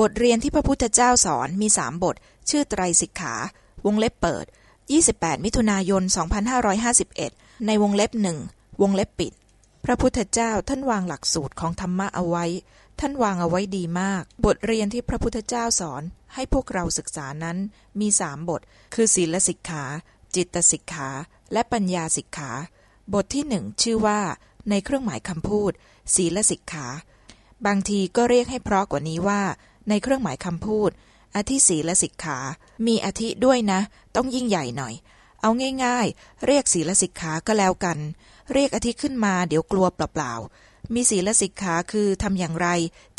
บทเรียนที่พระพุทธเจ้าสอนมีสามบท ชื่อไตรสิกขา วงเล็บเปิด 28 มิถุนายน 2551 ในวงเล็บหนึ่งวงเล็บปิด พระพุทธเจ้าท่านวางหลักสูตรของธรรมะเอาไว้ ท่านวางเอาไว้ดีมาก บทเรียนที่พระพุทธเจ้าสอนให้พวกเราศึกษานั้นมีสามบท คือศีลสิกขา จิตสิกขา และปัญญาสิกขา บทที่หนึ่งชื่อว่า ในเครื่องหมายคำพูด ศีลสิกขา บางทีก็เรียกให้เพราะกว่านี้ว่า ในเครื่องหมายคำพูดอธิศีลสิกขา มีอธิด้วยนะ ต้องยิ่งใหญ่หน่อย เอาง่ายๆ เรียกศีลสิกขาก็แล้วกัน เรียกอธิขึ้นมาเดี๋ยวกลัวเปล่าๆ มีศีลสิกขาคือทำอย่างไร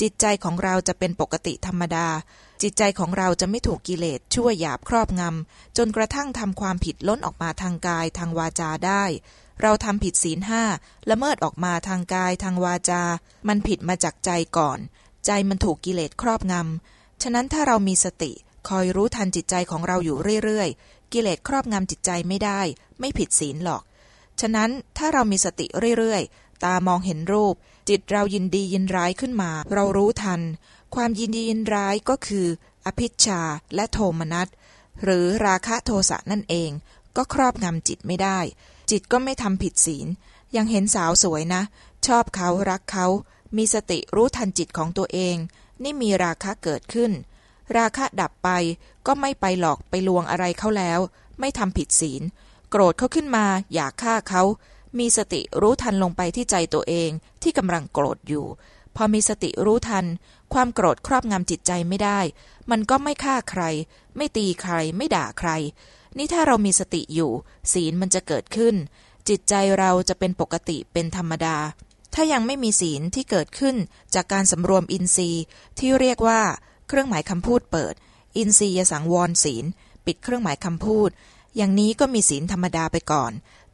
จิตใจของเราจะเป็นปกติธรรมดา จิตใจของเราจะไม่ถูกกิเลสชั่วหยาบครอบงำจนกระทั่งทำความผิดล้นออกมาทางกายทางวาจาได้ เราทำผิดศีลห้าละเมิดออกมาทางกายทางวาจา มันผิดมาจากใจก่อน ใจมันถูกกิเลสครอบงำ ฉะนั้นถ้าเรามีสติคอยรู้ทันจิตใจของเราอยู่เรื่อยๆ กิเลสครอบงำจิตใจไม่ได้ ไม่ผิดศีลหรอก ฉะนั้นถ้าเรามีสติเรื่อยๆ ตามองเห็นรูป จิตเรายินดียินร้ายขึ้นมา เรารู้ทัน ความยินดียินร้ายก็คือ อภิชาและโทมนัสหรือราคะโทสะนั่นเอง ก็ครอบงำจิตไม่ได้ จิตก็ไม่ทำผิดศีล ยังเห็นสาวสวยนะ ชอบเขารักเขา มีสติรู้ทันจิตของตัวเอง นี่มีราคะเกิดขึ้น ราคะดับไปก็ไม่ไปหลอกไปลวงอะไรเขาแล้ว ไม่ทำผิดศีล โกรธเขาขึ้นมาอยากฆ่าเขา มีสติรู้ทันลงไปที่ใจตัวเองที่กำลังโกรธอยู่ พอมีสติรู้ทัน ความโกรธครอบงำจิตใจไม่ได้ มันก็ไม่ฆ่าใคร ไม่ตีใคร ไม่ด่าใคร นี่ถ้าเรามีสติอยู่ ศีลมันจะเกิดขึ้น จิตใจเราจะเป็นปกติเป็นธรรมดา ถ้ายังไม่มีศีลที่เกิดขึ้นจากการสำรวมอินทรีย์ที่เรียกว่า เครื่องหมายคำพูดเปิด อินทรียสังวรศีล ปิดเครื่องหมายคำพูด อย่างนี้ก็มีศีลธรรมดาไปก่อน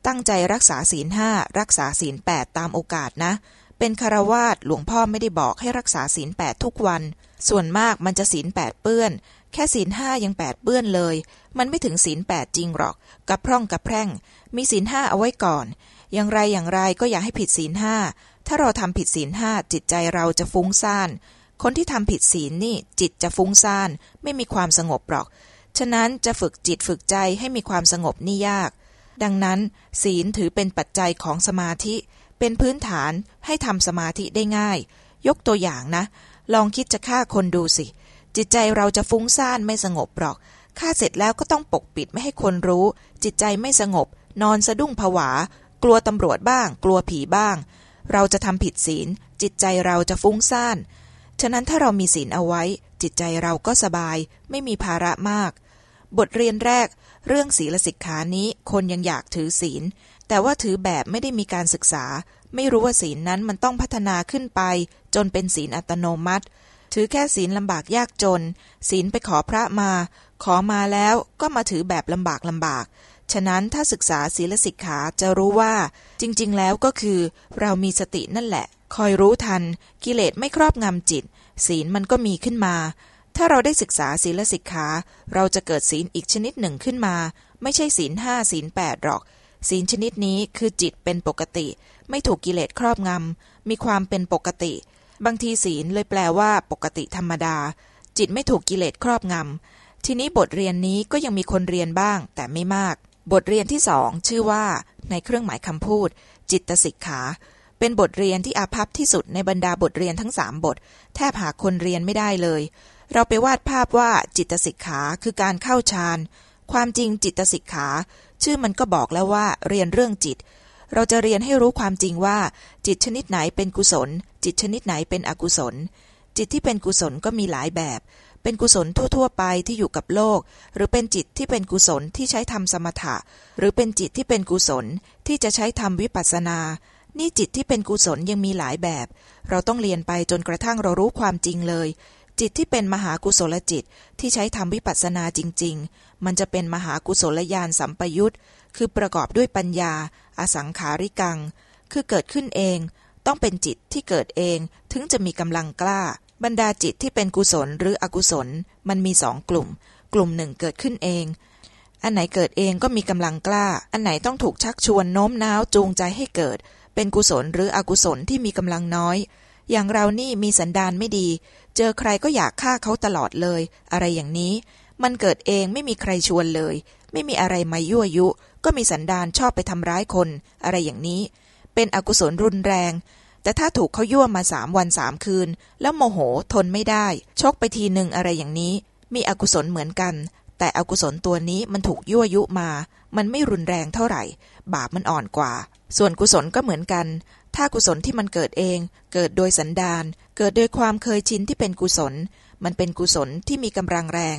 ตั้งใจรักษาศีลห้ารักษาศีลแปดตามโอกาสนะ เป็นคารวาสหลวงพ่อไม่ได้บอกให้รักษาศีลแปดทุกวัน ส่วนมากมันจะศีลแปดเปื้อน แค่ศีลห้ายังแปดเปื้อนเลย มันไม่ถึงศีลแปดจริงหรอกกระพร่องกระแพร่ง มีศีลห้าเอาไว้ก่อนอย่างไรอย่างไรก็อย่าให้ผิดศีลห้า ถ้าเราทำผิดศีลห้าจิตใจเราจะฟุ้งซ่าน คนที่ทำผิดศีลนี่จิตจะฟุ้งซ่าน ไม่มีความสงบหรอก ฉะนั้นจะฝึกจิตฝึกใจให้มีความสงบนี่ยาก ดังนั้นศีลถือเป็นปัจจัยของสมาธิ เป็นพื้นฐานให้ทำสมาธิได้ง่าย ยกตัวอย่างนะ ลองคิดจะฆ่าคนดูสิ จิตใจเราจะฟุ้งซ่านไม่สงบหรอกฆ่าเสร็จแล้วก็ต้องปกปิดไม่ให้คนรู้ จิตใจไม่สงบ นอนสะดุ้งผวา กลัวตำรวจบ้าง กลัวผีบ้าง เราจะทำผิดศีล จิตใจเราจะฟุ้งซ่านฉะนั้นถ้าเรามีศีลเอาไว้ จิตใจเราก็สบาย ไม่มีภาระมาก บทเรียนแรก เรื่องศีลสิกขานี้คนยังอยากถือศีล แต่ว่าถือแบบไม่ได้มีการศึกษา ไม่รู้ว่าศีลนั้นมันต้องพัฒนาขึ้นไป จนเป็นศีลอัตโนมัติ ถือแค่ศีลลำบากยากจน ศีลไปขอพระมา ขอมาแล้วก็มาถือแบบลำบากลำบาก ฉะนั้นถ้าศึกษาศีลสิกขาจะรู้ว่า จริง ๆ แล้วก็คือ เรามีสตินั่นแหละ คอยรู้ทัน กิเลสไม่ครอบงำจิต ศีลมันก็มีขึ้นมา ถ้าเราได้ศึกษาศีลสิกขา เราจะเกิดศีลอีกชนิดหนึ่งขึ้นมา ไม่ใช่ศีลห้าศีลแปดหรอก ศีลชนิดนี้คือจิตเป็นปกติ ไม่ถูกกิเลสครอบงำมีความเป็นปกติ บางทีศีลเลยแปลว่าปกติธรรมดา จิตไม่ถูกกิเลสครอบงำทีนี้บทเรียนนี้ก็ยังมีคนเรียนบ้างแต่ไม่มาก บทเรียนที่สองชื่อว่า ในเครื่องหมายคำพูด จิตสิกขา เป็นบทเรียนที่อาภัพที่สุดในบรรดาบทเรียนทั้งสามบท แทบหาคนเรียนไม่ได้เลย เราไปวาดภาพว่าจิตสิกขาคือการเข้าฌานความจริงจิตสิกขา ชื่อมันก็บอกแล้วว่า เรียนเรื่องจิต เราจะเรียนให้รู้ความจริงว่า จิตชนิดไหนเป็นกุศล จิตชนิดไหนเป็นอกุศล จิตที่เป็นกุศลก็มีหลายแบบ เป็นกุศลทั่ว ๆ ไปที่อยู่กับโลก หรือเป็นจิตที่เป็นกุศลที่ใช้ทำสมถะ หรือเป็นจิตที่เป็นกุศลที่จะใช้ทำวิปัสสนา นี่จิตที่เป็นกุศลยังมีหลายแบบ เราต้องเรียนไปจนกระทั่งเรารู้ความจริงเลย จิตที่เป็นมหากุศลจิตที่ใช้ทำวิปัสสนาจริง ๆ มันจะเป็นมหากุศลญาณสัมปยุตคือประกอบด้วยปัญญา อสังขาริกัง คือเกิดขึ้นเอง ต้องเป็นจิตที่เกิดเองถึงจะมีกำลังกล้า บรรดาจิตที่เป็นกุศลหรืออกุศลมันมีสองกลุ่ม กลุ่มหนึ่งเกิดขึ้นเอง อันไหนเกิดเองก็มีกำลังกล้า อันไหนต้องถูกชักชวนโน้มน้าวจูงใจให้เกิด เป็นกุศลหรืออกุศลที่มีกำลังน้อย อย่างเรานี่มีสันดานไม่ดี เจอใครก็อยากฆ่าเขาตลอดเลย อะไรอย่างนี้ มันเกิดเองไม่มีใครชวนเลย ไม่มีอะไรมายั่วยุ ก็มีสันดานชอบไปทำร้ายคน อะไรอย่างนี้ เป็นอกุศลรุนแรง แต่ถ้าถูกเขายั่วมาสามวันสามคืน แล้วโมโหทนไม่ได้ ชกไปทีหนึ่งอะไรอย่างนี้ มีอกุศลเหมือนกัน แต่อกุศลตัวนี้มันถูกยั่วยุมา มันไม่รุนแรงเท่าไหร่ บาปมันอ่อนกว่า ส่วนกุศลก็เหมือนกัน ถ้ากุศลที่มันเกิดเอง เกิดโดยสันดาน เกิดโดยความเคยชินที่เป็นกุศล มันเป็นกุศลที่มีกำลังแรง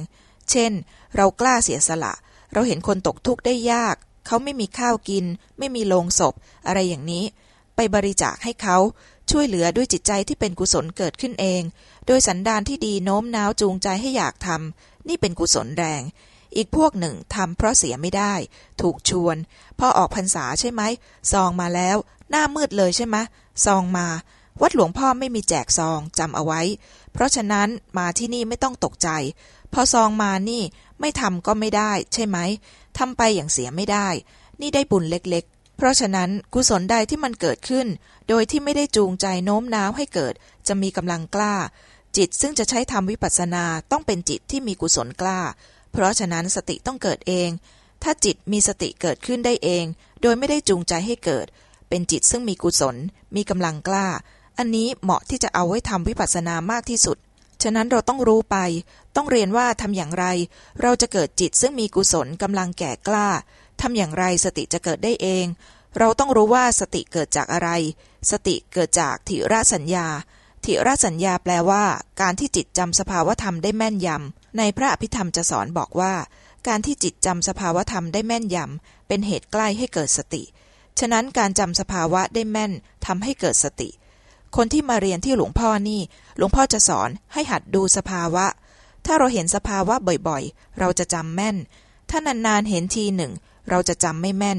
เช่น เรากล้าเสียสละ เราเห็นคนตกทุกข์ได้ยาก เขาไม่มีข้าวกิน ไม่มีโลงศพ อะไรอย่างนี้ ไปบริจาคให้เขาช่วยเหลือด้วยจิตใจที่เป็นกุศลเกิดขึ้นเอง โดยสันดานที่ดีโน้มน้าวจูงใจให้อยากทำนี่เป็นกุศลแรง อีกพวกหนึ่งทำเพราะเสียไม่ได้ ถูกชวน พอออกพรรษาใช่ไหมซองมาแล้ว หน้ามืดเลยใช่ไหมซองมา วัดหลวงพ่อไม่มีแจกซองจำเอาไว้ เพราะฉะนั้นมาที่นี่ไม่ต้องตกใจ พอซองมานี่ไม่ทำก็ไม่ได้ ใช่ไหมทำไปอย่างเสียไม่ได้ นี่ได้บุญเล็กๆ เพราะฉะนั้นกุศลใดที่มันเกิดขึ้น โดยที่ไม่ได้จูงใจโน้มน้าวให้เกิด จะมีกำลังกล้า จิตซึ่งจะใช้ทำวิปัสสนาต้องเป็นจิตที่มีกุศลกล้า เพราะฉะนั้นสติต้องเกิดเอง ถ้าจิตมีสติเกิดขึ้นได้เอง โดยไม่ได้จูงใจให้เกิด เป็นจิตซึ่งมีกุศล มีกำลังกล้า อันนี้เหมาะที่จะเอาไว้ทำวิปัสสนามากที่สุด ฉะนั้นเราต้องรู้ไป ต้องเรียนว่าทำอย่างไร เราจะเกิดจิตซึ่งมีกุศลกำลังแก่กล้า ทำอย่างไรสติจะเกิดได้เอง เราต้องรู้ว่าสติเกิดจากอะไร สติเกิดจากถิระสัญญาถิระสัญญาแปลว่า การที่จิตจำสภาวธรรมได้แม่นยำในพระอภิธรรมจะสอนบอกว่า การที่จิตจำสภาวธรรมได้แม่นยำเป็นเหตุใกล้ให้เกิดสติ ฉะนั้นการจำสภาวะได้แม่นทำให้เกิดสติ คนที่มาเรียนที่หลวงพ่อนี่ หลวงพ่อจะสอนให้หัดดูสภาวะ ถ้าเราเห็นสภาวะบ่อยๆ เราจะจำแม่น ถ้านานๆเห็นทีหนึ่ง เราจะจำไม่แม่น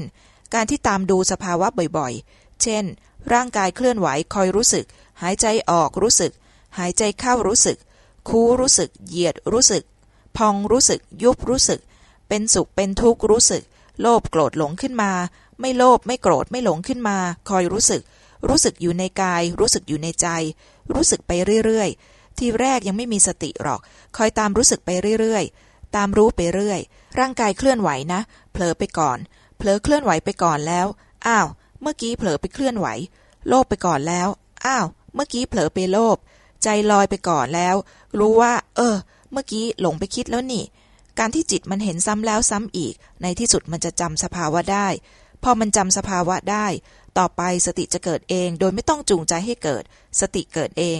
การที่ตามดูสภาวะบ่อยๆ เช่น ร่างกายเคลื่อนไหวคอยรู้สึก หายใจออกรู้สึก หายใจเข้ารู้สึก คูรู้สึก เหยียดรู้สึก พองรู้สึก ยุบรู้สึก เป็นสุขเป็นทุกข์รู้สึก โลภโกรธหลงขึ้นมา ไม่โลภไม่โกรธไม่หลงขึ้นมา คอยรู้สึก รู้สึกอยู่ในกาย รู้สึกอยู่ในใจ รู้สึกไปเรื่อยๆ ที่แรกยังไม่มีสติหรอก คอยตามรู้สึกไปเรื่อยๆ ตามรู้ไปเรื่อย ร่างกายเคลื่อนไหวนะ เผลอไปก่อน เผลอเคลื่อนไหวไปก่อนแล้ว อ้าว เมื่อกี้เผลอไปเคลื่อนไหว โลภไปก่อนแล้ว อ้าว เมื่อกี้เผลอไปโลภ ใจลอยไปก่อนแล้ว รู้ว่า เออ เมื่อกี้หลงไปคิดแล้วนี่ การที่จิตมันเห็นซ้ำแล้วซ้ำอีก ในที่สุดมันจะจำสภาวะได้ พอมันจำสภาวะได้ ต่อไปสติจะเกิดเอง โดยไม่ต้องจูงใจให้เกิด สติเกิดเอง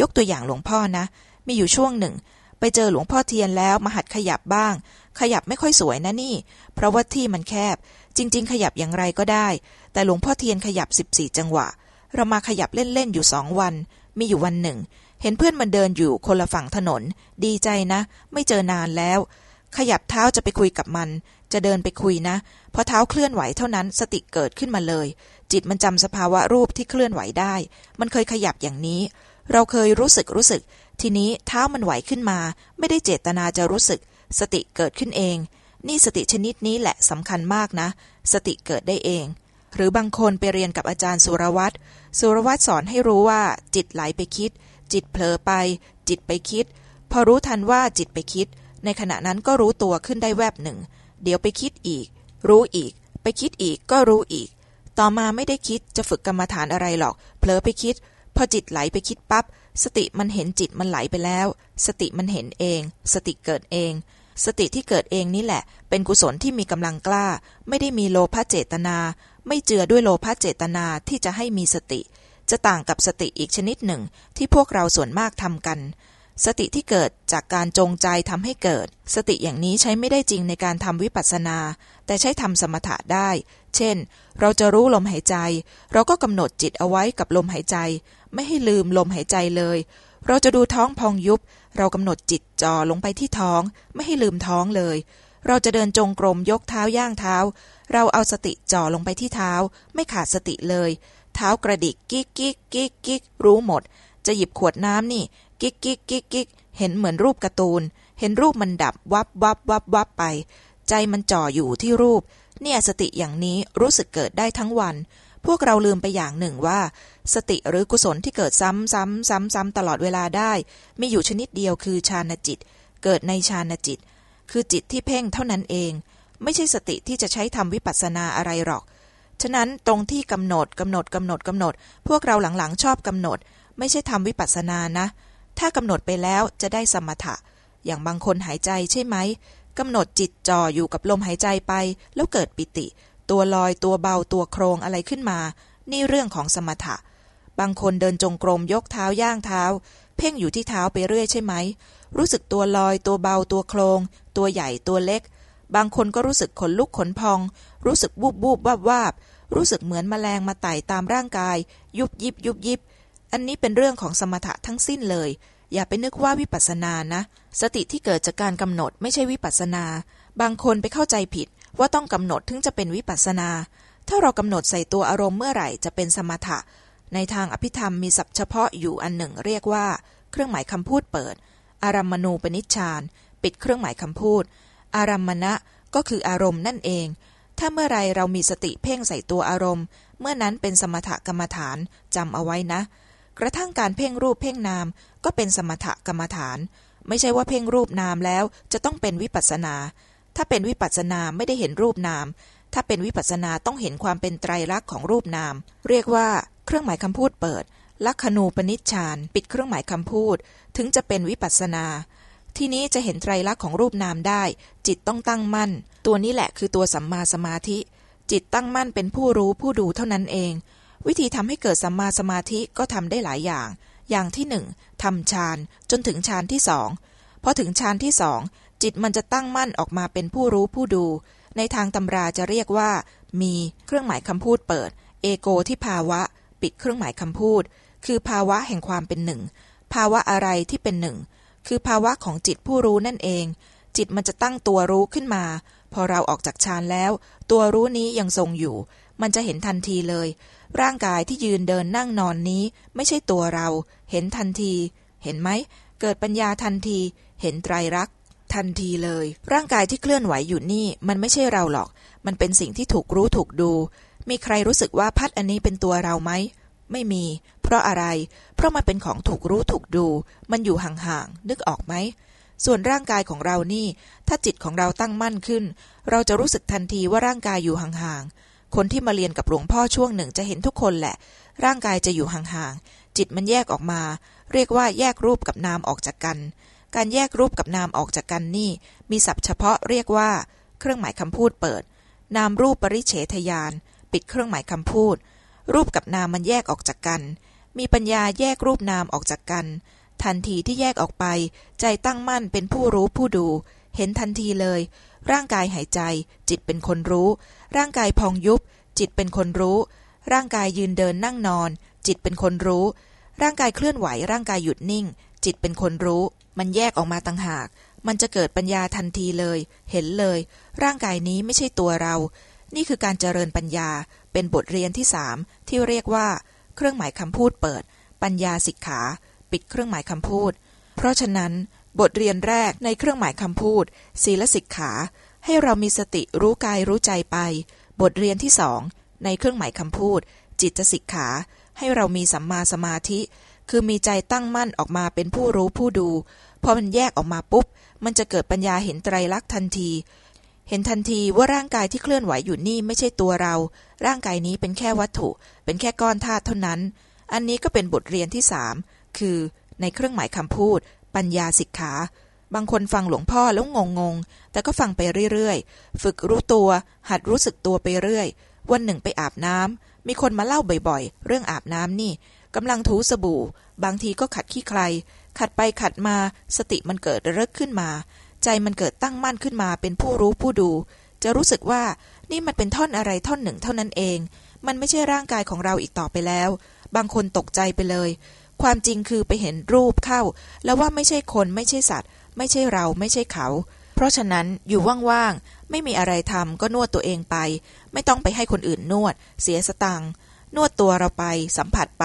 ยกตัวอย่างหลวงพ่อนะ มีอยู่ช่วงหนึ่ง ไปเจอหลวงพ่อเทียนแล้วมาหัดขยับบ้าง ขยับไม่ค่อยสวยนะนี่ เพราะว่าที่มันแคบ จริง ๆ ขยับอย่างไรก็ได้ แต่หลวงพ่อเทียนขยับ14จังหวะ เรามาขยับเล่น ๆ อยู่สองวัน มีอยู่วันหนึ่ง เห็นเพื่อนมันเดินอยู่คนละฝั่งถนน ดีใจนะ ไม่เจอนานแล้ว ขยับเท้าจะไปคุยกับมัน จะเดินไปคุยนะพอเท้าเคลื่อนไหวเท่านั้นสติเกิดขึ้นมาเลย จิตมันจำสภาวะรูปที่เคลื่อนไหวได้ มันเคยขยับอย่างนี้เราเคยรู้สึกรู้สึก ทีนี้เท้ามันไหวขึ้นมา ไม่ได้เจตนาจะรู้สึก สติเกิดขึ้นเอง นี่สติชนิดนี้แหละสำคัญมากนะ สติเกิดได้เอง หรือบางคนไปเรียนกับอาจารย์สุรวัตรสุรวัตรสอนให้รู้ว่า จิตไหลไปคิด จิตเผลอไป จิตไปคิด พอรู้ทันว่าจิตไปคิด ในขณะนั้นก็รู้ตัวขึ้นได้แวบหนึ่ง เดี๋ยวไปคิดอีก รู้อีก ไปคิดอีกก็รู้อีก ต่อมาไม่ได้คิดจะฝึกกรรมฐานอะไรหรอก เผลอไปคิด พอจิตไหลไปคิดปับ๊บ สติมันเห็นจิตมันไหลไปแล้ว สติมันเห็นเอง สติเกิดเอง สติที่เกิดเองนี่แหละ เป็นกุศลที่มีกำลังกล้า ไม่ได้มีโลภะเจตนา ไม่เจือด้วยโลภะเจตนาที่จะให้มีสติ จะต่างกับสติอีกชนิดหนึ่ง ที่พวกเราส่วนมากทำกัน สติที่เกิดจากการจงใจทำให้เกิด สติอย่างนี้ใช้ไม่ได้จริงในการทำวิปัสสนา แต่ใช้ทำสมถะได้ เช่น เราจะรู้ลมหายใจ เราก็กำหนดจิตเอาไว้กับลมหายใจ ไม่ให้ลืมลมหายใจเลย เราจะดูท้องพองยุบ เรากำหนดจิตจ่อลงไปที่ท้อง ไม่ให้ลืมท้องเลย เราจะเดินจงกรมยกเท้าย่างเท้า เราเอาสติจ่อลงไปที่เท้า ไม่ขาดสติเลย เท้ากระดิกกิ๊กกิ๊กกิ๊กกิ๊กรู้หมด จะหยิบขวดน้ำนี่ กิ๊กกิ๊กกิ๊กกิ๊กเห็นเหมือนรูปการ์ตูน เห็นรูปมันดับวับวับวับวับไป ใจมันจ่ออยู่ที่รูป เนี่ยสติอย่างนี้รู้สึกเกิดได้ทั้งวัน พวกเราลืมไปอย่างหนึ่งว่า สติหรือกุศลที่เกิดซ้ำซ้ำซ้ำซ้ำตลอดเวลาได้ มีอยู่ชนิดเดียวคือฌานจิต เกิดในฌานจิต คือจิตที่เพ่งเท่านั้นเอง ไม่ใช่สติที่จะใช้ทำวิปัสสนาอะไรหรอก ฉะนั้นตรงที่กำหนดกำหนดกำหนดกำหนด พวกเราหลังๆชอบกำหนด ไม่ใช่ทำวิปัสสนานะ ถ้ากำหนดไปแล้วจะได้สมถะ อย่างบางคนหายใจใช่ไหม กำหนดจิตจ่ออยู่กับลมหายใจไป แล้วเกิดปิติ ตัวลอยตัวเบาตัวโครงอะไรขึ้นมา นี่เรื่องของสมถะ บางคนเดินจงกรมยกเท้าย่างเท้า เพ่งอยู่ที่เท้าไปเรื่อยใช่ไหม รู้สึกตัวลอยตัวเบาตัวโครง ตัวใหญ่ตัวเล็ก บางคนก็รู้สึกขนลุกขนพอง รู้สึกบูบบูบวาบวาบรู้สึกเหมือนมแมลงมาไต่ตามร่างกาย ยุบยิบยุบยิบ อันนี้เป็นเรื่องของสมถะทั้งสิ้นเลย อย่าไปนึกว่าวิปัสสนานะ สติที่เกิดจากการกำหนดไม่ใช่วิปัสสนา บางคนไปเข้าใจผิดว่าต้องกำหนดถึงจะเป็นวิปัสสนา ถ้าเรากำหนดใส่ตัวอารมณ์เมื่อไหร่จะเป็นสมถะ ในทางอภิธรรมมีศัพท์เฉพาะอยู่อันหนึ่งเรียกว่า เครื่องหมายคำพูดเปิด อารัมมณูปนิชฌาน ปิดเครื่องหมายคำพูด อารัมมณะก็คืออารมณ์นั่นเอง ถ้าเมื่อไรเรามีสติเพ่งใส่ตัวอารมณ์ เมื่อนั้นเป็นสมถกรรมฐานจำเอาไว้นะ กระทั่งการเพ่งรูปเพ่งนาม ก็เป็นสมถกรรมฐาน ไม่ใช่ว่าเพ่งรูปนามแล้วจะต้องเป็นวิปัสนา ถ้าเป็นวิปัสนาไม่ได้เห็นรูปนาม ถ้าเป็นวิปัสนาต้องเห็นความเป็นไตรลักษณ์ของรูปนาม เรียกว่าเครื่องหมายคำพูดเปิด ลักขณูปนิชฌานปิดเครื่องหมายคำพูด ถึงจะเป็นวิปัสนา ที่นี้จะเห็นไตรลักษณ์ของรูปนามได้ จิตต้องตั้งมั่น ตัวนี้แหละคือตัวสัมมาสมาธิ จิตตั้งมั่นเป็นผู้รู้ผู้ดูเท่านั้นเอง วิธีทำให้เกิดสัมมาสมาธิก็ทำได้หลายอย่าง อย่างที่หนึ่งทำฌานจนถึงฌานที่สองพอถึงฌานที่สองจิตมันจะตั้งมั่นออกมาเป็นผู้รู้ผู้ดู ในทางตำราจะเรียกว่า มีเครื่องหมายคำพูดเปิด เอโกที่ภาวะ ปิดเครื่องหมายคำพูด คือภาวะแห่งความเป็นหนึ่ง ภาวะอะไรที่เป็นหนึ่ง คือภาวะของจิตผู้รู้นั่นเอง จิตมันจะตั้งตัวรู้ขึ้นมา พอเราออกจากฌานแล้ว ตัวรู้นี้ยังทรงอยู่ มันจะเห็นทันทีเลย ร่างกายที่ยืนเดินนั่งนอนนี้ไม่ใช่ตัวเรา เห็นทันที เห็นไหม เกิดปัญญาทันที เห็นไตรลักษณ์ทันทีเลย ร่างกายที่เคลื่อนไหวอยู่นี่ มันไม่ใช่เราหรอก มันเป็นสิ่งที่ถูกรู้ถูกดู มีใครรู้สึกว่าพัดอันนี้เป็นตัวเราไหมไม่มี เพราะอะไร เพราะมันเป็นของถูกรู้ถูกดู มันอยู่ห่างๆ นึกออกไหม ส่วนร่างกายของเรานี่ ถ้าจิตของเราตั้งมั่นขึ้น เราจะรู้สึกทันทีว่าร่างกายอยู่ห่างๆ คนที่มาเรียนกับหลวงพ่อช่วงหนึ่งจะเห็นทุกคนแหละ ร่างกายจะอยู่ห่างๆ จิตมันแยกออกมา เรียกว่าแยกรูปกับนามออกจากกัน การแยกรูปกับนามออกจากกันนี่ มีศัพท์เฉพาะเรียกว่า เครื่องหมายคำพูดเปิด นามรูปปริเฉทยาน ปิดเครื่องหมายคำพูด รูปกับนามมันแยกออกจากกัน มีปัญญาแยกรูปนามออกจากกัน ทันทีที่แยกออกไป ใจตั้งมั่นเป็นผู้รู้ผู้ดู เห็นทันทีเลย ร่างกายหายใจ จิตเป็นคนรู้ ร่างกายพองยุบ จิตเป็นคนรู้ ร่างกายยืนเดินนั่งนอน จิตเป็นคนรู้ ร่างกายเคลื่อนไหว ร่างกายหยุดนิ่ง จิตเป็นคนรู้ มันแยกออกมาต่างหาก มันจะเกิดปัญญาทันทีเลย เห็นเลย ร่างกายนี้ไม่ใช่ตัวเรา นี่คือการเจริญปัญญา เป็นบทเรียนที่สามที่เรียกว่า เครื่องหมายคำพูดเปิด ปัญญาสิกขา ปิดเครื่องหมายคำพูด เพราะฉะนั้น บทเรียนแรกในเครื่องหมายคำพูด ศีลสิกขา ให้เรามีสติรู้กายรู้ใจไป บทเรียนที่สองในเครื่องหมายคำพูด จิตสิกขา ให้เรามีสัมมาสมาธิ คือมีใจตั้งมั่นออกมาเป็นผู้รู้ผู้ดู พอมันแยกออกมาปุ๊บ มันจะเกิดปัญญาเห็นไตรลักษณ์ทันที เห็นทันทีว่าร่างกายที่เคลื่อนไหวอยู่นี่ไม่ใช่ตัวเรา ร่างกายนี้เป็นแค่วัตถุ เป็นแค่ก้อนธาตุเท่านั้น อันนี้ก็เป็นบทเรียนที่สามคือในเครื่องหมายคำพูด ปัญญาสิกขา บางคนฟังหลวงพ่อแล้วงงงๆแต่ก็ฟังไปเรื่อยๆ ฝึกรู้ตัว หัดรู้สึกตัวไปเรื่อย วันหนึ่งไปอาบน้ำมีคนมาเล่าบ่อยๆ เรื่องอาบน้ำนี่กำลังถูสบู่ บางทีก็ขัดขี้ใคร ขัดไปขัดมาสติมันเกิดระลึกขึ้นมา ใจมันเกิดตั้งมั่นขึ้นมาเป็นผู้รู้ผู้ดู จะรู้สึกว่านี่มันเป็นท่อนอะไรท่อนหนึ่งเท่านั้นเอง มันไม่ใช่ร่างกายของเราอีกต่อไปแล้ว บางคนตกใจไปเลย ความจริงคือไปเห็นรูปเข้า แล้วว่าไม่ใช่คนไม่ใช่สัตว์ ไม่ใช่เราไม่ใช่เขา เพราะฉะนั้นอยู่ว่างๆ ไม่มีอะไรทำก็นวดตัวเองไป ไม่ต้องไปให้คนอื่นนวด เสียสตังค์นวดตัวเราไป สัมผัสไป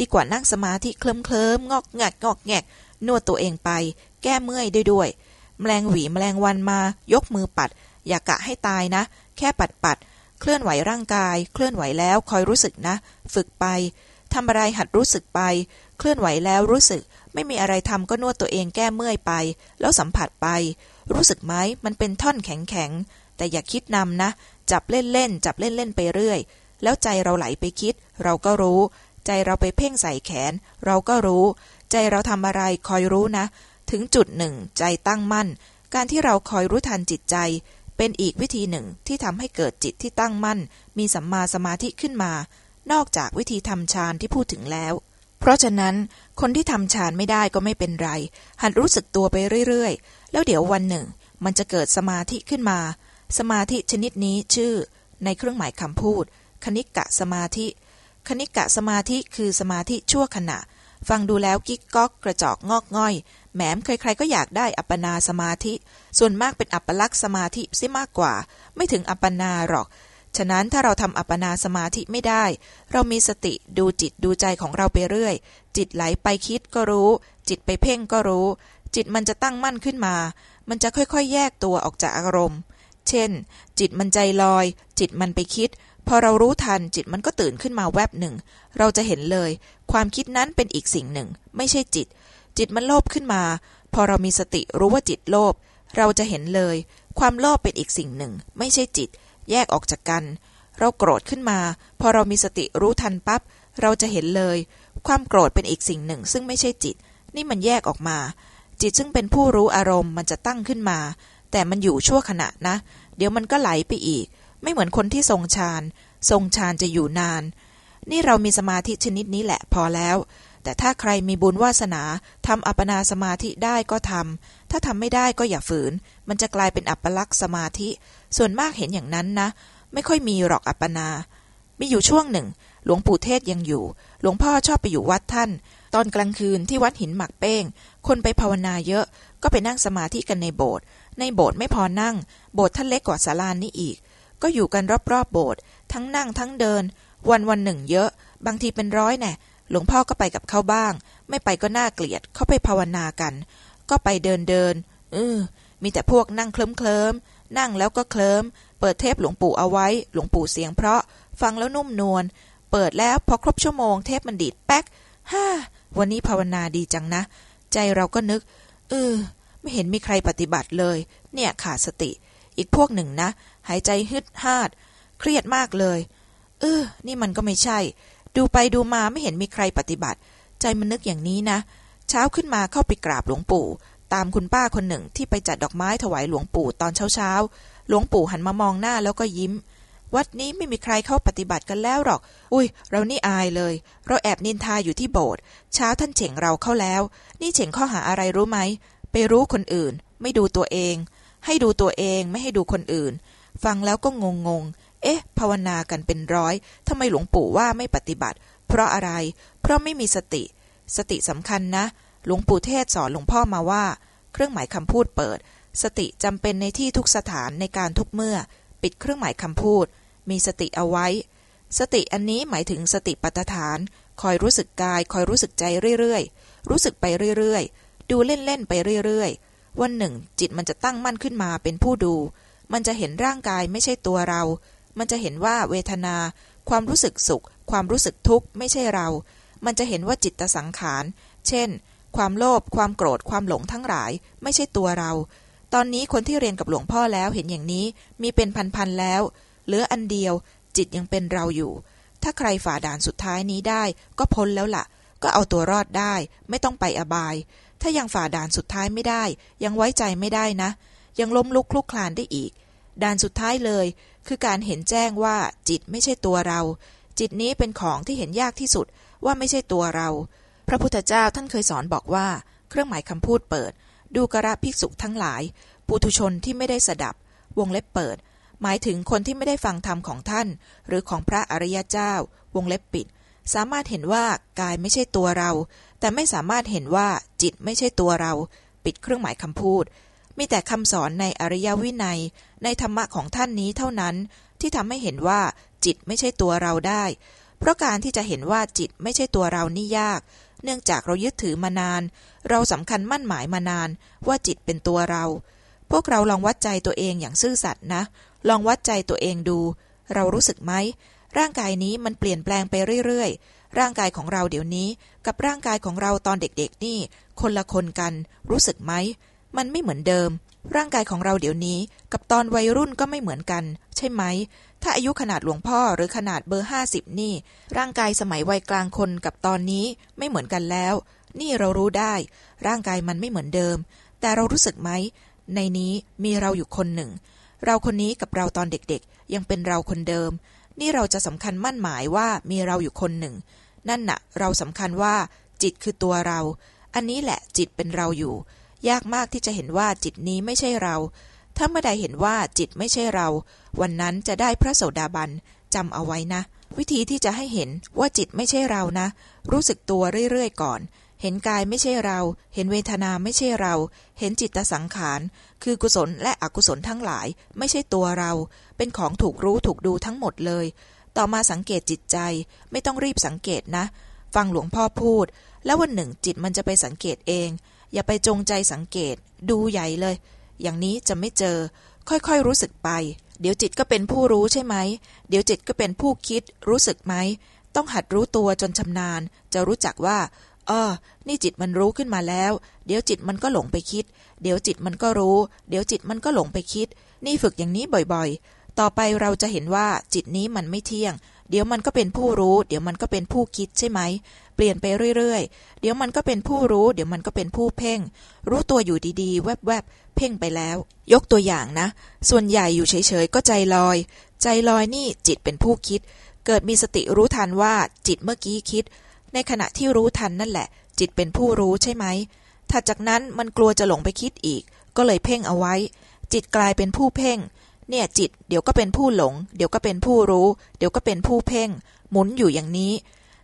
ดีกว่านั่งสมาธิเคลิ้มเคลิมงอกแงกงอกแงก นวดตัวเองไป แก้เมื่อยได้ด้วย แมลงหวีแมลงวันมา ยกมือปัด อย่ากะให้ตายนะ แค่ปัดปัดเคลื่อนไหวร่างกาย เคลื่อนไหวแล้วคอยรู้สึกนะ ฝึกไปทำอะไรหัดรู้สึกไป เคลื่อนไหวแล้วรู้สึก ไม่มีอะไรทำก็นวดตัวเองแก้เมื่อยไป แล้วสัมผัสไป รู้สึกไหมมันเป็นท่อนแข็งๆ แต่อย่าคิดนำนะ จับเล่นๆ จับเล่นๆ ไปเรื่อย แล้วใจเราไหลไปคิด เราก็รู้ ใจเราไปเพ่งใส่แขน เราก็รู้ ใจเราทำอะไรคอยรู้นะ ถึงจุดหนึ่ง ใจตั้งมั่น การที่เราคอยรู้ทันจิตใจ เป็นอีกวิธีหนึ่งที่ทำให้เกิดจิตที่ตั้งมั่น มีสัมมาสมาธิขึ้นมา นอกจากวิธีทำฌานที่พูดถึงแล้ว เพราะฉะนั้นคนที่ทำฌานไม่ได้ก็ไม่เป็นไร หัดรู้สึกตัวไปเรื่อยๆ แล้วเดี๋ยววันหนึ่ง มันจะเกิดสมาธิขึ้นมา สมาธิชนิดนี้ชื่อ ในเครื่องหมายคำพูด คณิกะสมาธิ คณิกะสมาธิคือสมาธิชั่วขณะ ฟังดูแล้วกิ๊กก๊อกกระจอกงอกง่อยแหมใครๆก็อยากได้อัปปนาสมาธิ ส่วนมากเป็นอัปปลักษณ์สมาธิซิมากกว่า ไม่ถึงอัปปนาหรอก ฉะนั้นถ้าเราทำอัปปนาสมาธิไม่ได้ เรามีสติดูจิตดูใจของเราไปเรื่อย จิตไหลไปคิดก็รู้ จิตไปเพ่งก็รู้ จิตมันจะตั้งมั่นขึ้นมา มันจะค่อยๆ แยกตัวออกจากอารมณ์ เช่น จิตมันใจลอย จิตมันไปคิด พอเรารู้ทันจิตมันก็ตื่นขึ้นมาแวบหนึ่ง เราจะเห็นเลย ความคิดนั้นเป็นอีกสิ่งหนึ่ง ไม่ใช่จิต จิตมันโลภขึ้นมา พอเรามีสติรู้ว่าจิตโลภเราจะเห็นเลย ความโลภเป็นอีกสิ่งหนึ่ง ไม่ใช่จิต แยกออกจากกัน เราโกรธขึ้นมา พอเรามีสติรู้ทันปับ๊บเราจะเห็นเลย ความโกรธเป็นอีกสิ่งหนึ่ง ซึ่งไม่ใช่จิต นี่มันแยกออกมา จิตซึ่งเป็นผู้รู้อารมณ์มันจะตั้งขึ้นมา แต่มันอยู่ชั่วขณะนะ เดี๋ยวมันก็ไหลไปอีก ไม่เหมือนคนที่ทรงฌานทรงฌานจะอยู่นาน นี่เรามีสมาธิชนิดนี้แหละพอแล้ว แต่ถ้าใครมีบุญวาสนาทำอัปปนาสมาธิได้ก็ทำ ถ้าทำไม่ได้ก็อย่าฝืน มันจะกลายเป็นอัปปลักษณ์สมาธิ ส่วนมากเห็นอย่างนั้นนะ ไม่ค่อยมีหรอกอัปปนา มีอยู่ช่วงหนึ่ง หลวงปู่เทศยังอยู่ หลวงพ่อชอบไปอยู่วัดท่าน ตอนกลางคืนที่วัดหินหมักเป้ง คนไปภาวนาเยอะ ก็ไปนั่งสมาธิกันในโบสถ์ ในโบสถ์ไม่พอนั่ง โบสถ์ท่านเล็กกว่าศาลานี้อีก ก็อยู่กันรอบๆโบสถ์ ทั้งนั่งทั้งเดิน วันวันหนึ่งเยอะ บางทีเป็นร้อยแน่หลวงพ่อก็ไปกับเขาบ้าง ไม่ไปก็น่าเกลียด เขาไปภาวนากัน ก็ไปเดินเดินเออมีแต่พวกนั่งเคลิ้มเคลิมนั่งแล้วก็เคลิมเปิดเทปหลวงปู่เอาไว้ หลวงปู่เสียงเพราะ ฟังแล้วนุ่มนวล เปิดแล้วพอครบชั่วโมงเทปมันดีดแป๊ก ฮ่า วันนี้ภาวนาดีจังนะ ใจเราก็นึก เออ ไม่เห็นมีใครปฏิบัติเลย เนี่ยขาดสติ อีกพวกหนึ่งนะ หายใจฮึดฮาด เครียดมากเลย เออ นี่มันก็ไม่ใช่ ดูไปดูมาไม่เห็นมีใครปฏิบัติ ใจมันนึกอย่างนี้นะ เช้าขึ้นมาเข้าไปกราบหลวงปู่ ตามคุณป้าคนหนึ่งที่ไปจัดดอกไม้ถวายหลวงปู่ตอนเช้าเช้าหลวงปู่หันมามองหน้าแล้วก็ยิ้ม วัดนี้ไม่มีใครเข้าปฏิบัติกันแล้วหรอก อุ้ย เรานี่อายเลย เราแอบนินทาอยู่ที่โบสถ์เช้าท่านเฉ่งเราเข้าแล้ว นี่เฉ่งข้อหาอะไรรู้ไหมไปรู้คนอื่น ไม่ดูตัวเอง ให้ดูตัวเองไม่ให้ดูคนอื่น ฟังแล้วก็งงงเอ๊ะ ภาวนากันเป็นร้อยทำไมหลวงปู่ว่าไม่ปฏิบัติ เพราะอะไร เพราะไม่มีสติ สติสำคัญนะ หลวงปู่เทศสอนหลวงพ่อมาว่า เครื่องหมายคำพูดเปิด สติจำเป็นในที่ทุกสถานในการทุกเมื่อ ปิดเครื่องหมายคำพูด มีสติเอาไว้ สติอันนี้หมายถึงสติปัฏฐาน คอยรู้สึกกาย คอยรู้สึกใจเรื่อยๆ รู้สึกไปเรื่อยๆ ดูเล่นๆไปเรื่อยๆ วันหนึ่ง จิตมันจะตั้งมั่นขึ้นมาเป็นผู้ดู มันจะเห็นร่างกายไม่ใช่ตัวเรา มันจะเห็นว่าเวทนา ความรู้สึกสุข ความรู้สึกทุกข์ไม่ใช่เรา มันจะเห็นว่าจิตสังขาร เช่น ความโลภ ความโกรธ ความหลงทั้งหลาย ไม่ใช่ตัวเรา ตอนนี้คนที่เรียนกับหลวงพ่อแล้วเห็นอย่างนี้ มีเป็นพันๆแล้ว เหลืออันเดียว จิตยังเป็นเราอยู่ ถ้าใครฝ่าด่านสุดท้ายนี้ได้ ก็พ้นแล้วละ่ะ ก็เอาตัวรอดได้ ไม่ต้องไปอบาย ถ้ายังฝ่าด่านสุดท้ายไม่ได้ ยังไว้ใจไม่ได้นะ ยังล้มลุกคลุกคลานได้อีก ด่านสุดท้ายเลย คือการเห็นแจ้งว่าจิตไม่ใช่ตัวเราจิตนี้เป็นของที่เห็นยากที่สุด ว่าไม่ใช่ตัวเรา พระพุทธเจ้าท่านเคยสอนบอกว่า เครื่องหมายคำพูดเปิด ดูกระภิกษุทั้งหลาย ปุถุชนที่ไม่ได้สดับ วงเล็บเปิด หมายถึงคนที่ไม่ได้ฟังธรรมของท่าน หรือของพระอริยเจ้า วงเล็บปิด สามารถเห็นว่ากายไม่ใช่ตัวเรา แต่ไม่สามารถเห็นว่าจิตไม่ใช่ตัวเรา ปิดเครื่องหมายคำพูด มีแต่คำสอนในอริยวินัย ในธรรมะของท่านนี้เท่านั้นที่ทำให้เห็นว่าจิตไม่ใช่ตัวเราได้ เพราะการที่จะเห็นว่าจิตไม่ใช่ตัวเรานี่ยาก เนื่องจากเรายึดถือมานาน เราสำคัญมั่นหมายมานาน ว่าจิตเป็นตัวเรา พวกเราลองวัดใจตัวเองอย่างซื่อสัตย์นะ ลองวัดใจตัวเองดู เรารู้สึกไหม ร่างกายนี้มันเปลี่ยนแปลงไปเรื่อยๆ ร่างกายของเราเดี๋ยวนี้ กับร่างกายของเราตอนเด็กๆนี่ คนละคนกัน รู้สึกไหม มันไม่เหมือนเดิมร่างกายของเราเดี๋ยวนี้ กับตอนวัยรุ่นก็ไม่เหมือนกัน ใช่ไหม ถ้าอายุขนาดหลวงพ่อหรือขนาดเบอร์ห้าสิบนี่ ร่างกายสมัยวัยกลางคนกับตอนนี้ไม่เหมือนกันแล้ว นี่เรารู้ได้ ร่างกายมันไม่เหมือนเดิม แต่เรารู้สึกไหม ในนี้มีเราอยู่คนหนึ่ง เราคนนี้กับเราตอนเด็กๆ ยังเป็นเราคนเดิม นี่เราจะสำคัญมั่นหมายว่ามีเราอยู่คนหนึ่ง นั่นน่ะ เราสำคัญว่าจิตคือตัวเรา อันนี้แหละจิตเป็นเราอยู่ ยากมากที่จะเห็นว่าจิตนี้ไม่ใช่เรา ถ้าเมื่อใดเห็นว่าจิตไม่ใช่เรา วันนั้นจะได้พระโสดาบันจำเอาไว้นะ วิธีที่จะให้เห็นว่าจิตไม่ใช่เรานะ รู้สึกตัวเรื่อยๆก่อน เห็นกายไม่ใช่เรา เห็นเวทนาไม่ใช่เรา เห็นจิตตสังขาร คือกุศลและอกุศลทั้งหลาย ไม่ใช่ตัวเรา เป็นของถูกรู้ถูกดูทั้งหมดเลย ต่อมาสังเกตจิตใจ ไม่ต้องรีบสังเกตนะ ฟังหลวงพ่อพูด แล้ววันหนึ่งจิตมันจะไปสังเกตเอง อย่าไปจงใจสังเกต ดูใหญ่เลย อย่างนี้จะไม่เจอ ค่อยๆรู้สึกไป เดี๋ยวจิตก็เป็นผู้รู้ใช่ไหม เดี๋ยวจิตก็เป็นผู้คิด รู้สึกไหม ต้องหัดรู้ตัวจนชำนาญ จะรู้จักว่าเออนี่จิตมันรู้ขึ้นมาแล้ว เดี๋ยวจิตมันก็หลงไปคิด เดี๋ยวจิตมันก็รู้ เดี๋ยวจิตมันก็หลงไปคิด นี่ฝึกอย่างนี้บ่อยๆ ต่อไปเราจะเห็นว่าจิตนี้มันไม่เที่ยง เดี๋ยวมันก็เป็นผู้รู้ เดี๋ยวมันก็เป็นผู้คิดใช่ไหม เปลี่ยนไปเรื่อยๆ เดี๋ยวมันก็เป็นผู้รู้ เดี๋ยวมันก็เป็นผู้เพ่ง รู้ตัวอยู่ดีๆ แวบๆ เพ่งไปแล้ว ยกตัวอย่างนะ ส่วนใหญ่อยู่เฉยๆ ก็ใจลอย ใจลอยนี่จิตเป็นผู้คิด เกิดมีสติรู้ทันว่าจิตเมื่อกี้คิด ในขณะที่รู้ทันนั่นแหละ จิตเป็นผู้รู้ใช่ไหม ถัดจากนั้นมันกลัวจะหลงไปคิดอีก ก็เลยเพ่งเอาไว้ จิตกลายเป็นผู้เพ่ง เนี่ยจิต เดี๋ยวก็เป็นผู้หลง เดี๋ยวก็เป็นผู้รู้ เดี๋ยวก็เป็นผู้เพ่ง หมุนอยู่อย่างนี้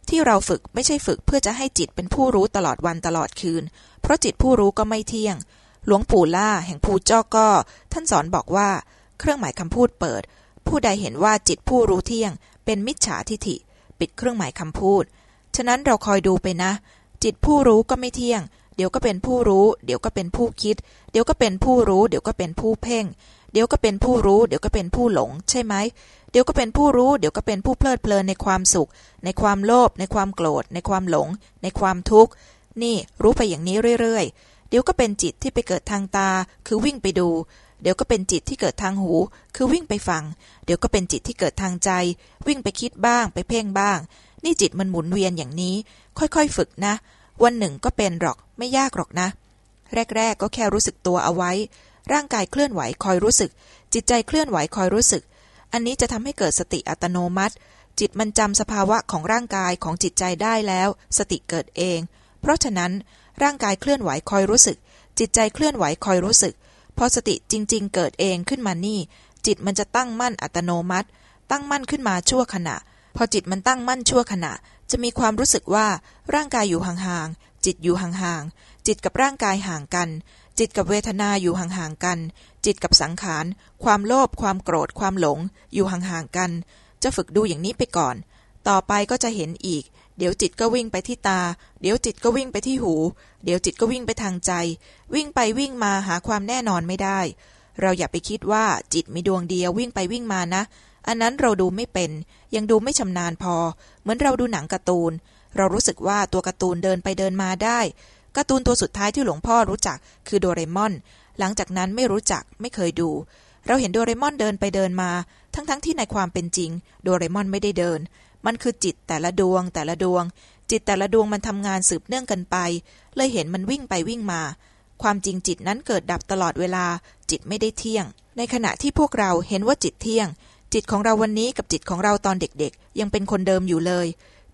ที่เราฝึกไม่ใช่ฝึกเพื่อจะให้จิตเป็นผู้รู้ตลอดวันตลอดคืน เพราะจิตผู้รู้ก็ไม่เที่ยง หลวงปู่ล่าแห่งภูจ้อก็ ท่านสอนบอกว่า เครื่องหมายคำพูดเปิด ผู้ใดเห็นว่าจิตผู้รู้เที่ยง เป็นมิจฉาทิฐิ ปิดเครื่องหมายคำพูด ฉะนั้นเราคอยดูไปนะ จิตผู้รู้ก็ไม่เที่ยง ดี๋ยวก็เป็นผู้รู้ เดี๋ยวก็เป็นผู้คิด เดี๋ยวก็เป็นผู้รู้ เดี๋ยวก็เป็นผู้เพ่ง เดี๋ยวก็เป็นผู้รู้ เดี๋ยวก็เป็นผู้หลง ใช่ไหม เดี๋ยวก็เป็นผู้รู้ เดี๋ยวก็เป็นผู้เพลิดเพลินในความสุข ในความโลภ ในความโกรธ ในความหลง ในความทุกข์ นี่รู้ไปอย่างนี้เรื่อยๆ เดี๋ยวก็เป็นจิตที่ไปเกิดทางตา คือวิ่งไปดู เดี๋ยวก็เป็นจิตที่เกิดทางหู คือวิ่งไปฟัง เดี๋ยวก็เป็นจิตที่เกิดทางใจ วิ่งไปคิดบ้าง ไปเพ่งบ้าง นี่จิตมันหมุนเวียนอย่างนี้ ค่อยๆ ฝึกนะ วันหนึ่งก็เป็นหรอกไม่ยากหรอกนะ แรก ๆ ก็แค่รู้สึกตัวเอาไว้ ร่างกายเคลื่อนไหวคอยรู้สึก จิตใจเคลื่อนไหวคอยรู้สึก อันนี้จะทำให้เกิดสติอัตโนมัติ จิตมันจำสภาวะของร่างกายของจิตใจได้แล้ว สติเกิดเอง เพราะฉะนั้นร่างกายเคลื่อนไหวคอยรู้สึก จิตใจเคลื่อนไหวคอยรู้สึกพอสติจริง ๆ เกิดเองขึ้นมานี่ จิตมันจะตั้งมั่นอัตโนมัติ ตั้งมั่นขึ้นมาชั่วขณะ พอจิตมันตั้งมั่นชั่วขณะ จะมีความรู้สึกว่าร่างกายอยู่ห่างๆ จิตอยู่ห่างๆ จิตกับร่างกายห่างกัน จิตกับเวทนาอยู่ห่างๆ กัน จิตกับสังขาร ความโลภ ความโกรธ ความหลง อยู่ห่างๆ กัน จะฝึกดูอย่างนี้ไปก่อน ต่อไปก็จะเห็นอีก เดี๋ยวจิตก็วิ่งไปที่ตา เดี๋ยวจิตก็วิ่งไปที่หู เดี๋ยวจิตก็วิ่งไปทางใจ วิ่งไปวิ่งมาหาความแน่นอนไม่ได้ เราอย่าไปคิดว่าจิตมีดวงเดียววิ่งไปวิ่งมานะ อันนั้นเราดูไม่เป็น ยังดูไม่ชำนาญพอ เหมือนเราดูหนังการ์ตูน เรารู้สึกว่าตัวการ์ตูนเดินไปเดินมาได้การ์ตูนตัวสุดท้ายที่หลวงพ่อรู้จักคือโดเรมอน หลังจากนั้นไม่รู้จักไม่เคยดู เราเห็นโดเรมอนเดินไปเดินมา ทั้งๆทที่ในความเป็นจริง โดเรมอนไม่ได้เดิน มันคือจิตแต่ละดวง แต่ละดวง จิตแต่ละดวงมันทำงานสืบเนื่องกันไป เลยเห็นมันวิ่งไปวิ่งมา ความจริงจิตนั้นเกิดดับตลอดเวลา จิตไม่ได้เที่ยง ในขณะที่พวกเราเห็นว่าจิตเที่ยง จิตของเราวันนี้กับจิตของเราตอนเด็กๆ ยังเป็นคนเดิมอยู่เลย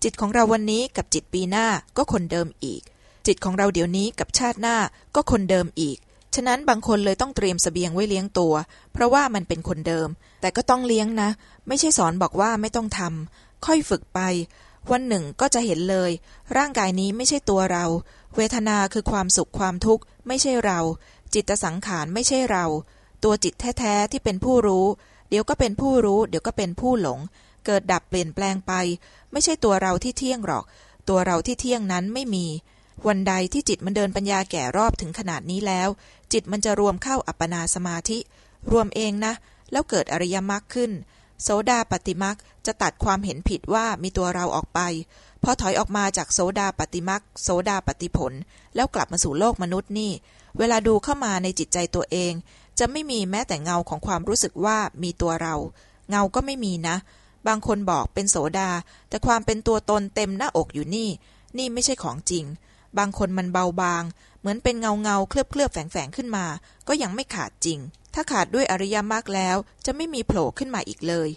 จิตของเราวันนี้กับจิตปีหน้าก็คนเดิมอีก จิตของเราเดี๋ยวนี้กับชาติหน้าก็คนเดิมอีก ฉะนั้นบางคนเลยต้องเตรียมสเสบียงไว้เลี้ยงตัว เพราะว่ามันเป็นคนเดิม แต่ก็ต้องเลี้ยงนะ ไม่ใช่สอนบอกว่าไม่ต้องทำค่อยฝึกไป วันหนึ่งก็จะเห็นเลย ร่างกายนี้ไม่ใช่ตัวเรา เวทนาคือความสุขความทุกข์ไม่ใช่เรา จิตสังขารไม่ใช่เรา ตัวจิตแท้ๆที่เป็นผู้รู้ เดี๋ยวก็เป็นผู้รู้ เดี๋ยวก็เป็นผู้หลง เกิดดับเปลี่ยนแปลงไป ไม่ใช่ตัวเราที่เที่ยงหรอก ตัวเราที่เที่ยงนั้นไม่มี วันใดที่จิตมันเดินปัญญาแก่รอบถึงขนาดนี้แล้ว จิตมันจะรวมเข้าอัปปนาสมาธิ รวมเองนะ แล้วเกิดอริยมรรคขึ้น โสดาปฏิมักจะตัดความเห็นผิดว่ามีตัวเราออกไปพอถอยออกมาจากโสดาปฏิมักโสดาปฏิผล แล้วกลับมาสู่โลกมนุษย์นี่ เวลาดูเข้ามาในจิตใจตัวเอง จะไม่มีแม้แต่เงาของความรู้สึกว่ามีตัวเรา เงาก็ไม่มีนะ บางคนบอกเป็นโสดา แต่ความเป็นตัวตนเต็มหน้าอกอยู่นี่ นี่ไม่ใช่ของจริง บางคนมันเบาบาง เหมือนเป็นเงาเงาเคลือบเคลือบแฝงแฝงขึ้นมา ก็ยังไม่ขาดจริง ถ้าขาดด้วยอริยมรรคแล้ว จะไม่มีโผล่ขึ้นมาอีกเลย